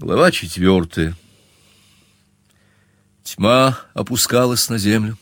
Глава четвертая. Тьма опускалась на землю.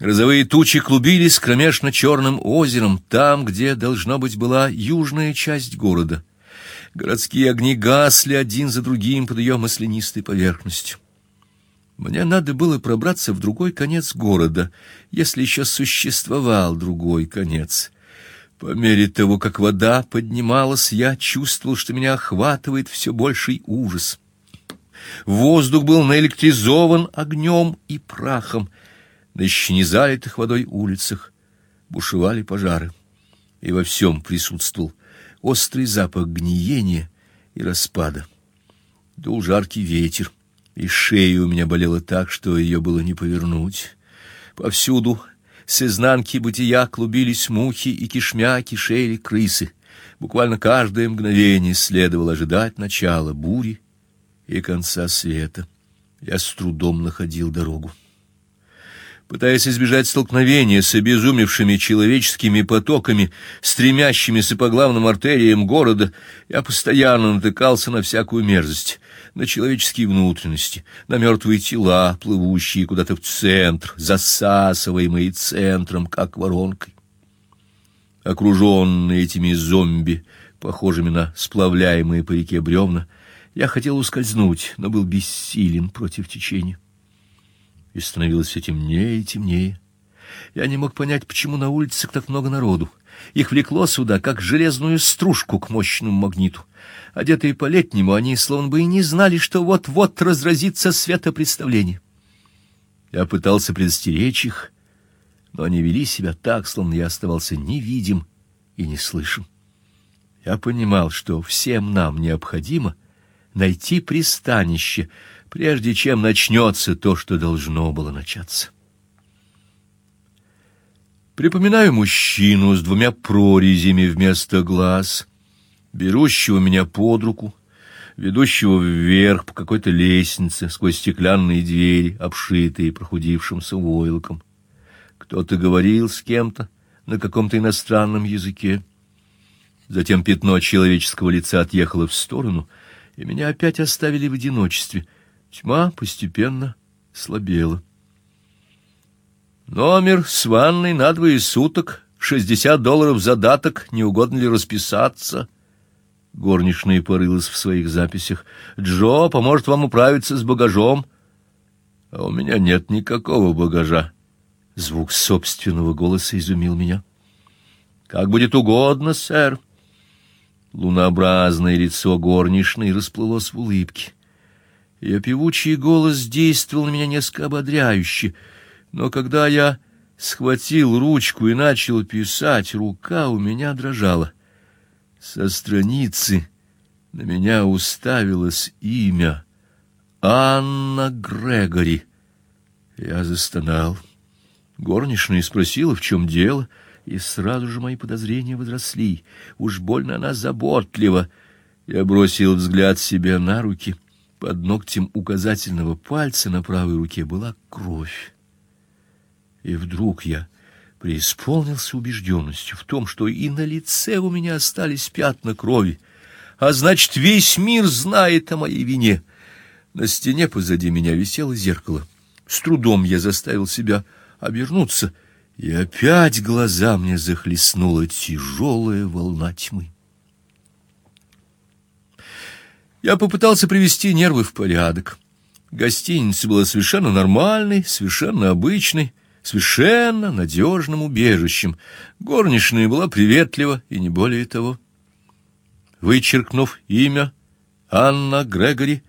Грозовые тучи клубились кромешно черным озером, там, где должно быть была южная часть города. Городские огни гасли один за другим под ее маслянистой поверхностью. Мне надо было пробраться в другой конец города, если еще существовал другой конец. По мере того, как вода поднималась, я чувствовал, что меня охватывает все больший ужас. Воздух был наэлектризован огнем и прахом. На еще не залитых водой улицах бушевали пожары, и во всем присутствовал острый запах гниения и распада. Дул жаркий ветер, и шея у меня болела так, что ее было не повернуть. Повсюду с изнанки бытия клубились мухи и кишмя кишели крысы. Буквально каждое мгновение следовало ожидать начала бури и конца света. Я с трудом находил дорогу. Пытаясь избежать столкновения с обезумевшими человеческими потоками, стремящимися по главным артериям города, я постоянно натыкался на всякую мерзость на человеческие внутренности, на мертвые тела, плывущие куда-то в центр, засасываемые центром, как воронкой. Окруженный этими зомби, похожими на сплавляемые по реке бревна, я хотел ускользнуть, но был бессилен против течения. И становилось все темнее и темнее. Я не мог понять, почему на улицах так много народу. Их влекло сюда, как железную стружку к мощному магниту. Одетые по-летнему, они словно бы и не знали, что вот-вот разразится светопредставление. Я пытался предостеречь их, но они вели себя так, словно я оставался невидим и не слышим. Я понимал, что всем нам необходимо найти пристанище, прежде чем начнется то, что должно было начаться. Припоминаю мужчину с двумя прорезями вместо глаз — берущего меня под руку, ведущего вверх по какой-то лестнице сквозь стеклянные двери, обшитые прохудившимся войлоком. Кто-то говорил с кем-то на каком-то иностранном языке. Затем пятно человеческого лица отъехало в сторону, и меня опять оставили в одиночестве. Тьма постепенно слабела. Номер с ванной на двое суток, шестьдесят долларов задаток, не угодно ли расписаться? Горничная порылась в своих записях. Джо поможет вам управиться с багажом. А у меня нет никакого багажа. Звук собственного голоса изумил меня. Как будет угодно, сэр. Лунообразное лицо горничной расплылось в улыбке. Ее певучий голос действовал на меня несколько ободряюще, но когда я схватил ручку и начал писать, рука у меня дрожала. Со страницы на меня уставилось имя Анна Грегори. Я застонал. Горничная спросила, в чем дело, и сразу же мои подозрения возросли. Уж больно она заботлива. Я бросил взгляд себе на руки. Под ногтем указательного пальца на правой руке была кровь. И вдруг я преисполнился убежденностью в том, что и на лице у меня остались пятна крови, а значит, весь мир знает о моей вине. На стене позади меня висело зеркало. С трудом я заставил себя обернуться, и опять глаза мне захлестнула тяжелая волна тьмы. Я попытался привести нервы в порядок. Гостиница была совершенно нормальной, совершенно обычной, совершенно надежным убежищем. Горничная была приветлива и не более того. Вычеркнув имя Анна Грегори,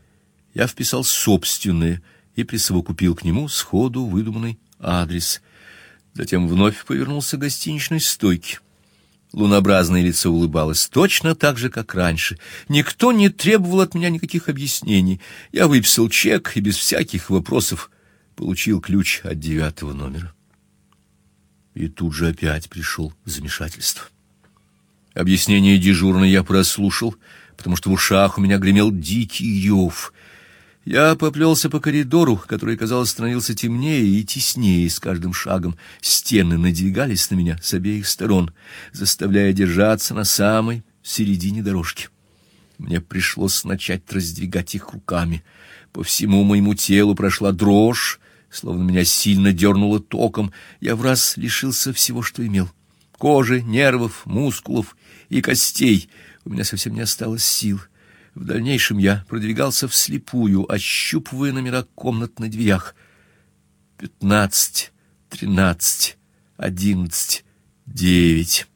я вписал собственное и присовокупил к нему сходу выдуманный адрес. Затем вновь повернулся к гостиничной стойке. Лунообразное лицо улыбалось точно так же, как раньше. Никто не требовал от меня никаких объяснений. Я выписал чек и без всяких вопросов получил ключ от девятого номера. И тут же опять пришел замешательство. Объяснение дежурной я прослушал, потому что в ушах у меня гремел дикий рев. Я поплелся по коридору, который, казалось, становился темнее и теснее с каждым шагом. Стены надвигались на меня с обеих сторон, заставляя держаться на самой середине дорожки. Мне пришлось начать раздвигать их руками. По всему моему телу прошла дрожь, словно меня сильно дернуло током. Я в раз лишился всего, что имел: кожи, нервов, мускулов и костей. У меня совсем не осталось сил. В дальнейшем я продвигался вслепую, ощупывая номера комнат на дверях. Пятнадцать, тринадцать, одиннадцать, девять.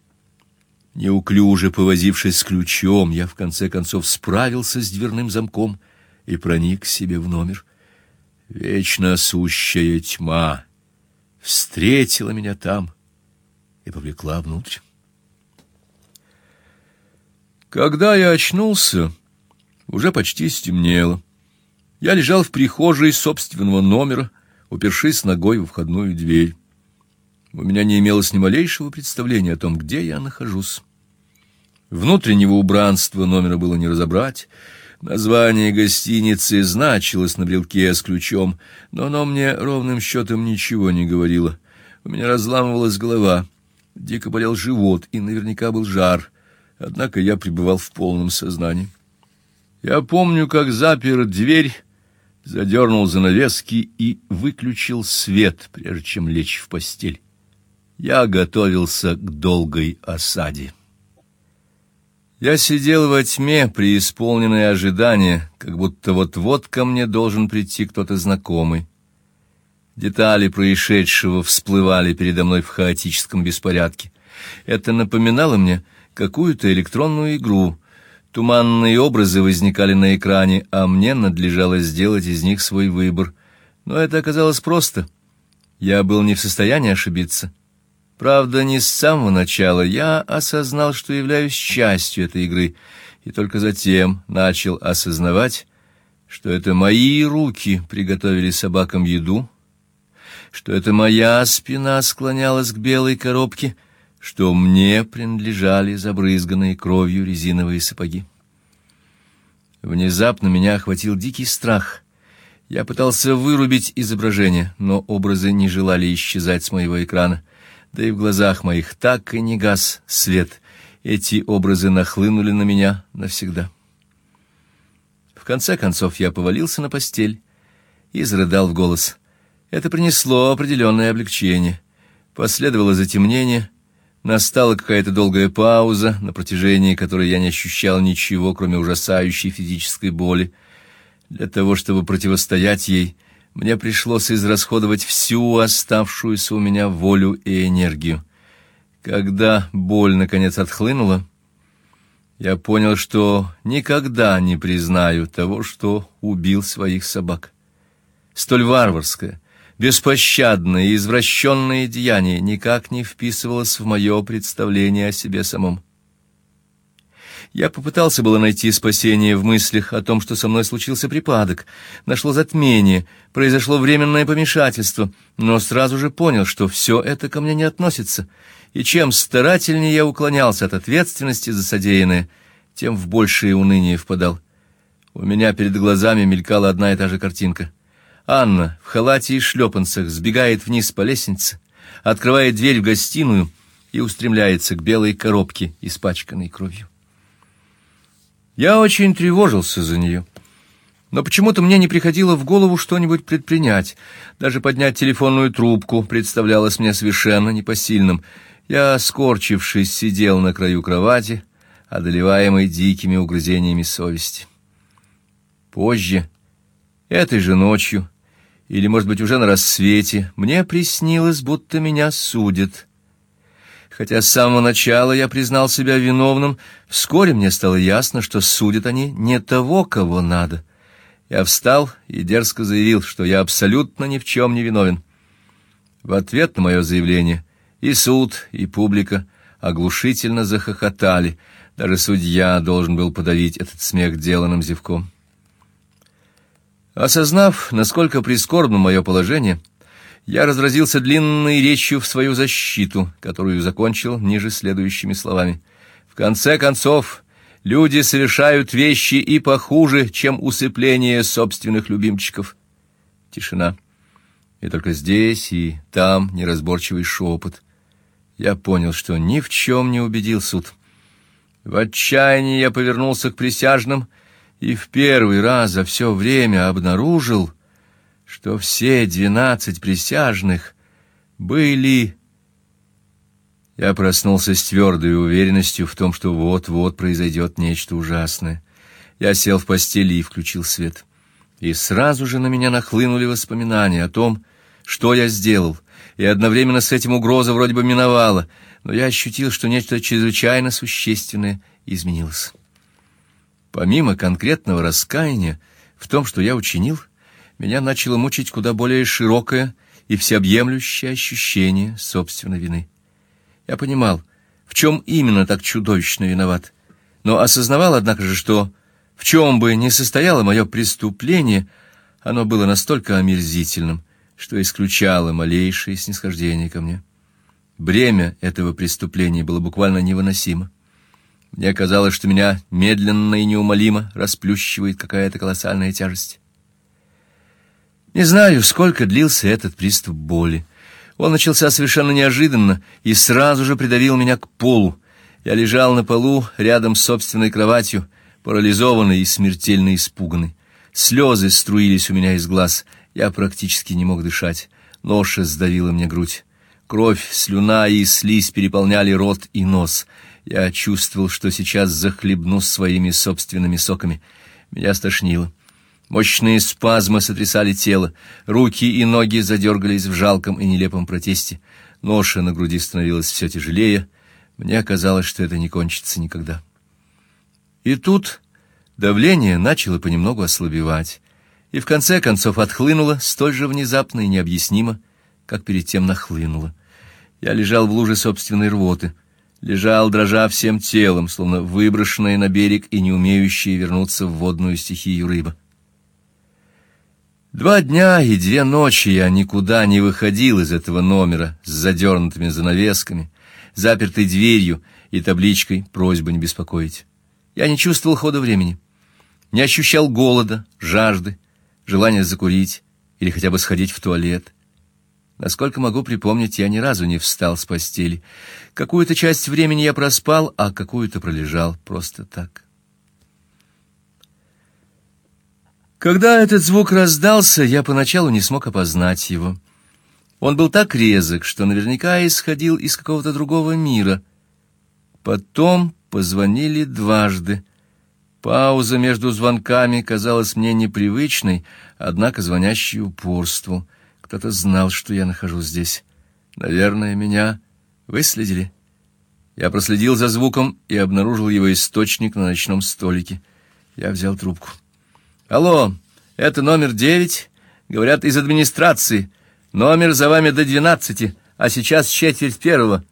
Неуклюже повозившись с ключом, я в конце концов справился с дверным замком и проник себе в номер. Вечно сущая тьма встретила меня там и повлекла внутрь. Когда я очнулся, уже почти стемнело. Я лежал в прихожей собственного номера, упершись ногой в входную дверь. У меня не имелось ни малейшего представления о том, где я нахожусь. Внутреннего убранства номера было не разобрать. Название гостиницы значилось на брелке с ключом, но оно мне ровным счетом ничего не говорило. У меня разламывалась голова, дико болел живот и наверняка был жар. Однако я пребывал в полном сознании. Я помню, как запер дверь, задернул занавески и выключил свет, прежде чем лечь в постель. Я готовился к долгой осаде. Я сидел во тьме, преисполненный ожидания, как будто вот-вот ко мне должен прийти кто-то знакомый. Детали происшедшего всплывали передо мной в хаотическом беспорядке. Это напоминало мне какую-то электронную игру, Туманные образы возникали на экране, а мне надлежало сделать из них свой выбор. Но это оказалось просто. Я был не в состоянии ошибиться. Правда, не с самого начала я осознал, что являюсь частью этой игры, и только затем начал осознавать, что это мои руки приготовили собакам еду, что это моя спина склонялась к белой коробке — что мне принадлежали забрызганные кровью резиновые сапоги. Внезапно меня охватил дикий страх. Я пытался вырубить изображение, но образы не желали исчезать с моего экрана, да и в глазах моих так и не гас свет. Эти образы нахлынули на меня навсегда. В конце концов я повалился на постель и зарыдал в голос. Это принесло определенное облегчение. Последовало затемнение, Настала какая-то долгая пауза, на протяжении которой я не ощущал ничего, кроме ужасающей физической боли. Для того, чтобы противостоять ей, мне пришлось израсходовать всю оставшуюся у меня волю и энергию. Когда боль наконец отхлынула, я понял, что никогда не признаю того, что убил своих собак. Столь варварское, беспощадное и извращенное деяние никак не вписывалось в мое представление о себе самом. Я попытался было найти спасение в мыслях о том, что со мной случился припадок, нашло затмение, произошло временное помешательство, но сразу же понял, что все это ко мне не относится, и чем старательнее я уклонялся от ответственности за содеянное, тем в большее уныние впадал. У меня перед глазами мелькала одна и та же картинка — Анна в халате и шлепанцах сбегает вниз по лестнице, открывает дверь в гостиную и устремляется к белой коробке, испачканной кровью. Я очень тревожился за нее, но почему-то мне не приходило в голову что-нибудь предпринять. Даже поднять телефонную трубку представлялось мне совершенно непосильным. Я, скорчившись, сидел на краю кровати, одолеваемый дикими угрызениями совести. Позже, этой же ночью, или, может быть, уже на рассвете, мне приснилось, будто меня судят. Хотя с самого начала я признал себя виновным, вскоре мне стало ясно, что судят они не того, кого надо. Я встал и дерзко заявил, что я абсолютно ни в чем не виновен. В ответ на мое заявление и суд, и публика оглушительно захохотали. Даже судья должен был подавить этот смех деланным зевком. Осознав, насколько прискорбно мое положение, я разразился длинной речью в свою защиту, которую закончил ниже следующими словами: В конце концов, люди совершают вещи и похуже, чем усыпление собственных любимчиков. Тишина. И только здесь и там неразборчивый шепот. Я понял, что ни в чем не убедил суд. В отчаянии я повернулся к присяжным и в первый раз за все время обнаружил, что все двенадцать присяжных были... Я проснулся с твердой уверенностью в том, что вот-вот произойдет нечто ужасное. Я сел в постели и включил свет. И сразу же на меня нахлынули воспоминания о том, что я сделал, и одновременно с этим угроза вроде бы миновала, но я ощутил, что нечто чрезвычайно существенное изменилось. Помимо конкретного раскаяния в том, что я учинил, меня начало мучить куда более широкое и всеобъемлющее ощущение собственной вины. Я понимал, в чем именно так чудовищно виноват, но осознавал, однако же, что в чем бы ни состояло мое преступление, оно было настолько омерзительным, что исключало малейшее снисхождение ко мне. Бремя этого преступления было буквально невыносимо. Мне казалось, что меня медленно и неумолимо расплющивает какая-то колоссальная тяжесть. Не знаю, сколько длился этот приступ боли. Он начался совершенно неожиданно и сразу же придавил меня к полу. Я лежал на полу рядом с собственной кроватью, парализованный и смертельно испуганный. Слезы струились у меня из глаз, я практически не мог дышать. Ноша сдавила мне грудь. Кровь, слюна и слизь переполняли рот и нос. Я чувствовал, что сейчас захлебнусь своими собственными соками. Меня стошнило. Мощные спазмы сотрясали тело, руки и ноги задергались в жалком и нелепом протесте. Ноша на груди становилась все тяжелее. Мне казалось, что это не кончится никогда. И тут давление начало понемногу ослабевать и в конце концов отхлынуло столь же внезапно и необъяснимо, как перед тем нахлынуло. Я лежал в луже собственной рвоты, лежал, дрожа всем телом, словно выброшенная на берег и не умеющая вернуться в водную стихию рыба. Два дня и две ночи я никуда не выходил из этого номера с задернутыми занавесками, запертой дверью и табличкой «Просьба не беспокоить». Я не чувствовал хода времени, не ощущал голода, жажды, желание закурить или хотя бы сходить в туалет. Насколько могу припомнить, я ни разу не встал с постели. Какую-то часть времени я проспал, а какую-то пролежал просто так. Когда этот звук раздался, я поначалу не смог опознать его. Он был так резок, что наверняка исходил из какого-то другого мира. Потом позвонили дважды. Пауза между звонками казалась мне непривычной, однако звонящий упорствовал. Кто-то знал, что я нахожусь здесь. Наверное, меня выследили. Я проследил за звуком и обнаружил его источник на ночном столике. Я взял трубку. Алло, это номер девять. Говорят из администрации. Номер за вами до двенадцати, а сейчас четверть первого.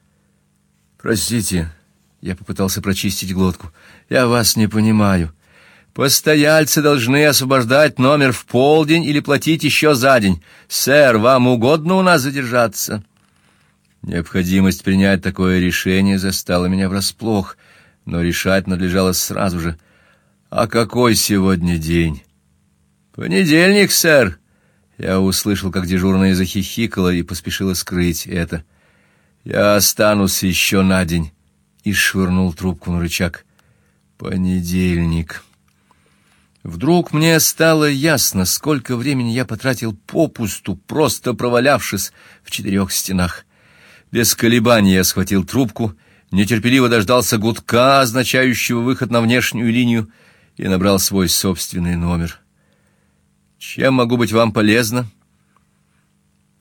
Простите, я попытался прочистить глотку. Я вас не понимаю. Постояльцы должны освобождать номер в полдень или платить еще за день. Сэр, вам угодно у нас задержаться? Необходимость принять такое решение застала меня врасплох, но решать надлежало сразу же. А какой сегодня день? Понедельник, сэр. Я услышал, как дежурная захихикала и поспешила скрыть это. Я останусь еще на день и швырнул трубку на рычаг. Понедельник. Вдруг мне стало ясно, сколько времени я потратил попусту, просто провалявшись в четырех стенах. Без колебаний я схватил трубку, нетерпеливо дождался гудка, означающего выход на внешнюю линию, и набрал свой собственный номер. Чем могу быть вам полезна?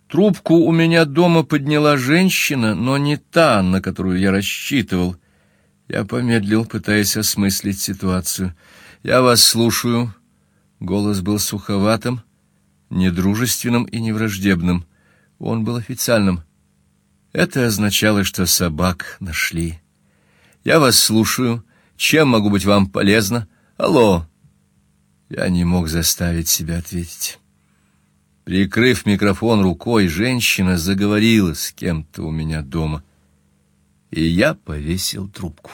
Трубку у меня дома подняла женщина, но не та, на которую я рассчитывал. Я помедлил, пытаясь осмыслить ситуацию. Я вас слушаю. Голос был суховатым, недружественным и невраждебным. Он был официальным. Это означало, что собак нашли. Я вас слушаю. Чем могу быть вам полезна? Алло. Я не мог заставить себя ответить. Прикрыв микрофон рукой, женщина заговорила с кем-то у меня дома, и я повесил трубку.